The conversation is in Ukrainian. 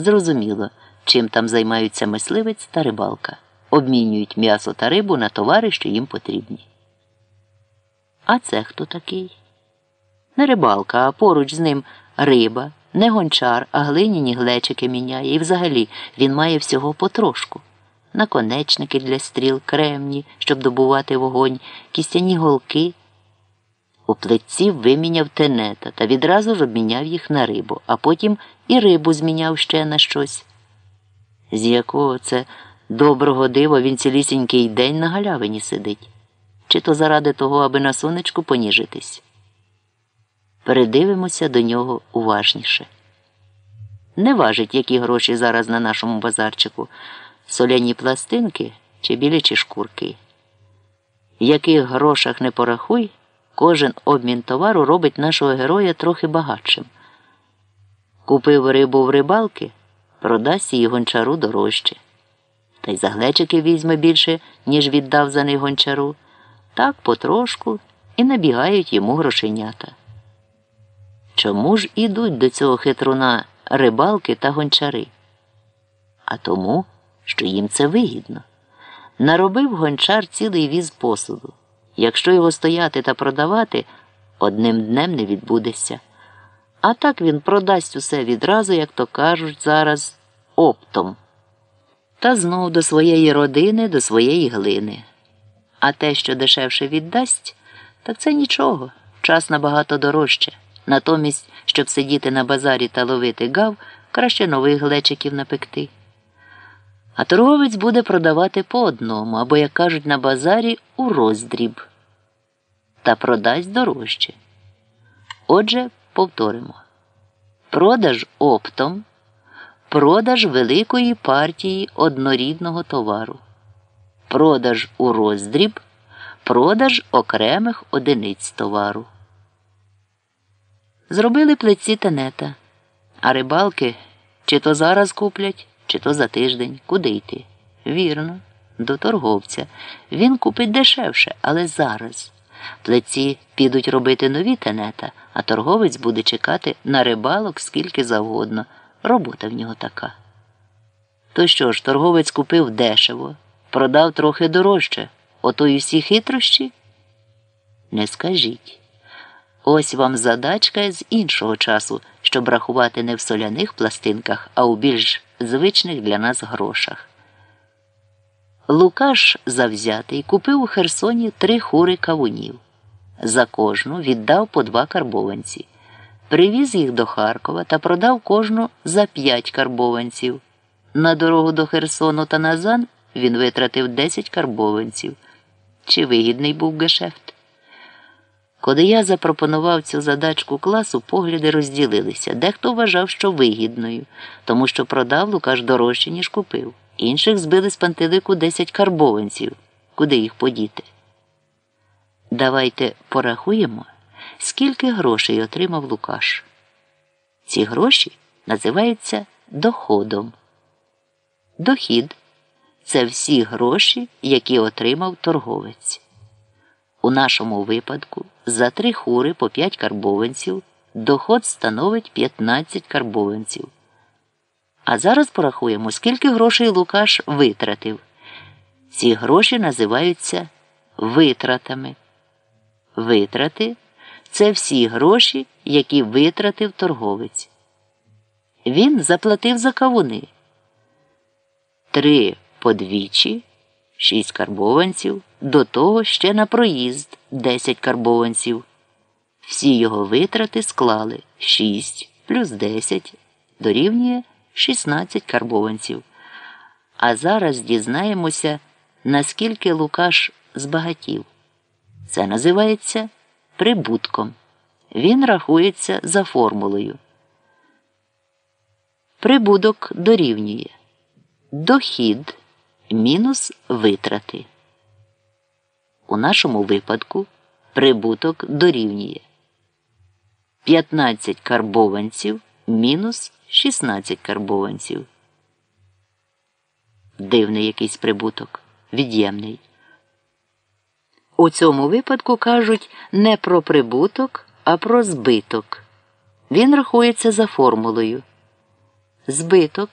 Зрозуміло, чим там займаються мисливець та рибалка. Обмінюють м'ясо та рибу на товари, що їм потрібні. А це хто такий? Не рибалка, а поруч з ним риба, не гончар, а глиняні глечики міняє. І взагалі він має всього потрошку. Наконечники для стріл, кремні, щоб добувати вогонь, кістяні голки. У плитці виміняв тенета та відразу ж обміняв їх на рибу, а потім і рибу зміняв ще на щось. З якого це доброго дива він цілісінький день на галявині сидить, чи то заради того, аби на сонечку поніжитись. Передивимося до нього уважніше. Не важить, які гроші зараз на нашому базарчику соляні пластинки чи білячі шкурки. Яких грошах не порахуй, кожен обмін товару робить нашого героя трохи багатшим. Купив рибу в рибалки, продасть її гончару дорожче. Та й за глечики візьме більше, ніж віддав за них гончару. Так потрошку і набігають йому грошенята. Чому ж ідуть до цього хитруна рибалки та гончари? А тому, що їм це вигідно. Наробив гончар цілий віз посуду. Якщо його стояти та продавати, одним днем не відбудеться. А так він продасть усе відразу, як то кажуть, зараз оптом. Та знов до своєї родини, до своєї глини. А те, що дешевше віддасть, так це нічого, час набагато дорожче. Натомість, щоб сидіти на базарі та ловити гав, краще нових глечиків напекти. А торговець буде продавати по одному, або, як кажуть, на базарі у роздріб. Та продасть дорожче. Отже, повторимо: продаж оптом, продаж великої партії однорідного товару, продаж у роздріб, продаж окремих одиниць товару. Зробили плеці тенета, а рибалки чи то зараз куплять, чи то за тиждень. Куди йти? Вірно, до торговця. Він купить дешевше, але зараз. Плеці підуть робити нові тенета, а торговець буде чекати на рибалок скільки завгодно. Робота в нього така. То що ж, торговець купив дешево, продав трохи дорожче, ото й усі хитрощі? Не скажіть. Ось вам задачка з іншого часу, щоб рахувати не в соляних пластинках, а у більш звичних для нас грошах. Лукаш завзятий купив у Херсоні три хури кавунів. За кожну віддав по два карбованці. Привіз їх до Харкова та продав кожну за п'ять карбованців. На дорогу до Херсону та Назан він витратив десять карбованців. Чи вигідний був гешефт? Коли я запропонував цю задачку класу, погляди розділилися. Дехто вважав, що вигідною, тому що продав Лукаш дорожче, ніж купив. Інших збили з пантелику 10 карбованців. Куди їх подіти? Давайте порахуємо, скільки грошей отримав Лукаш. Ці гроші називаються доходом. Дохід це всі гроші, які отримав торговець. У нашому випадку за три хури по 5 карбованців доход становить 15 карбованців. А зараз порахуємо, скільки грошей Лукаш витратив. Ці гроші називаються витратами. Витрати це всі гроші, які витратив торговець. Він заплатив за кавуни. Три подвічі, шість карбованців, до того ще на проїзд 10 карбованців. Всі його витрати склали 6 плюс 10 дорівнює 16 карбованців. А зараз дізнаємося, наскільки Лукаш збагатів. Це називається прибутком. Він рахується за формулою. Прибуток дорівнює дохід мінус витрати. У нашому випадку прибуток дорівнює 15 карбованців мінус 16 карбованців. Дивний якийсь прибуток, від'ємний. У цьому випадку кажуть не про прибуток, а про збиток. Він рахується за формулою. Збиток